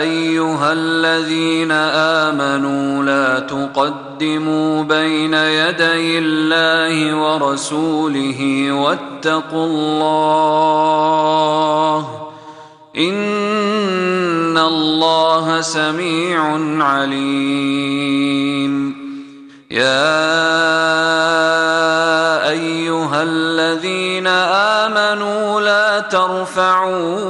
أيها الذين آمنوا لا تقدموا بين يدي الله ورسوله واتقوا الله إن الله سميع عليم. يا أيها الذين آمنوا لا ترفعوا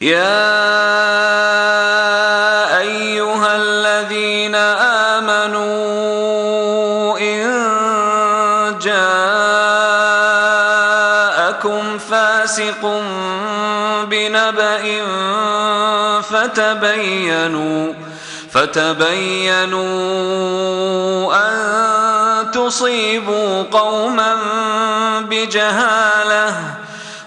يا أيها الذين آمنوا إن جاءكم فاسق بنبأ فتبينوا فتبينوا أن تصيبوا قوما بجهالة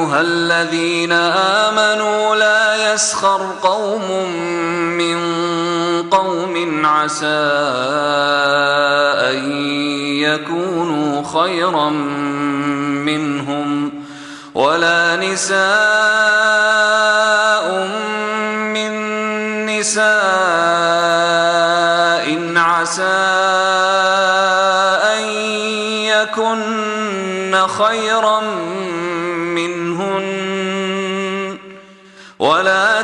أيها الذين آمنوا لا يسخر قوم من قوم عسى أن يكونوا خيرا منهم ولا نساء من نساء عسى أن يكن خيرا منهن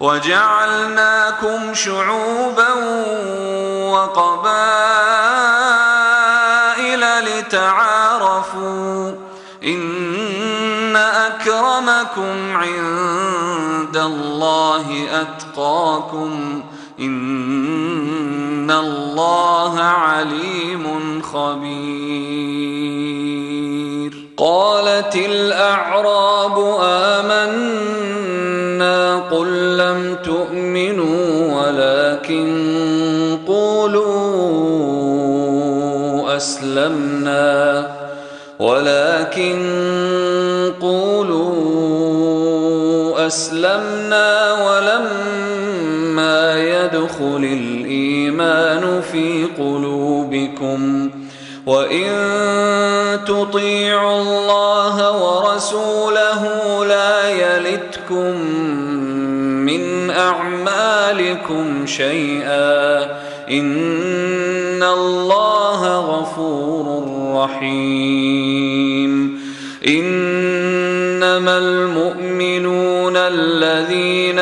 وجعلناكم شعوبا وقبائل لتعارفوا إن أكرمكم عند الله أتقاكم إن الله عليم خبير قالت الأعراب آمنا قولوا أسلمنا ولكن قولوا أسلمنا ولما يدخل الإيمان في قلوبكم وإن تطيعوا الله ورسوله لا يلتكم من أعمالكم شيئا إن الله غفور رحيم إنما المؤمنون الذين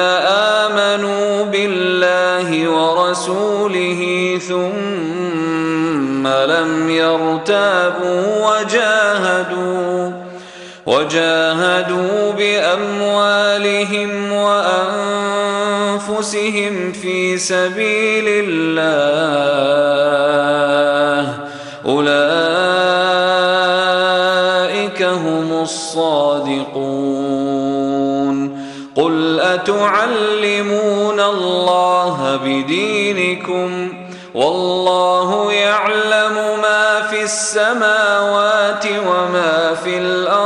آمنوا بالله ورسوله ثم لم يرتابوا وجاهدوا وجاهدوا بأموالهم وأنفسهم في سبيل الله. أولئك هم الصادقون. قل أتعلمون الله بدينكم؟ والله يعلم ما في السماوات وما في الأرض.